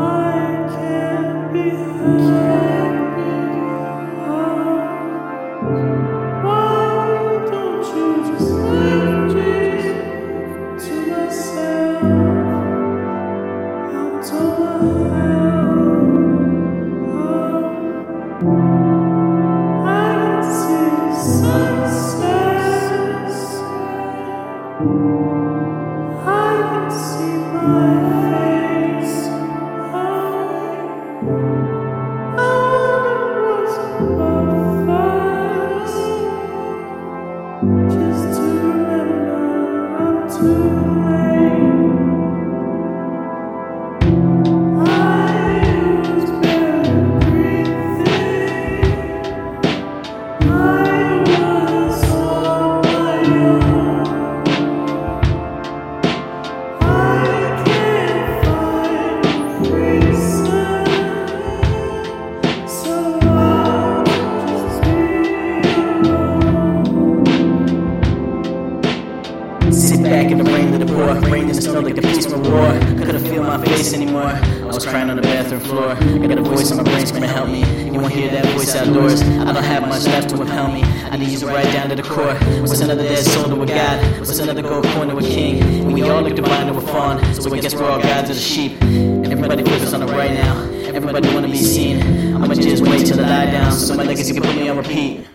I Just to remember I'm Sit back in the rain, let the pour. Rain in the snow like the policeman roar. Couldn't feel my face anymore. I was crying on the bathroom floor. I got a voice in my brain screaming, help me. You won't hear that voice outdoors. I don't have much left to impel me. I need you to right down to the core. What's another dead to a god? What's another gold coin to a king? And we all look divine to a fawn. So I guess we're all gods of the sheep. And everybody focus on the right now. Everybody wanna be seen. I'ma just wait till I die down. So my legacy can put me on repeat.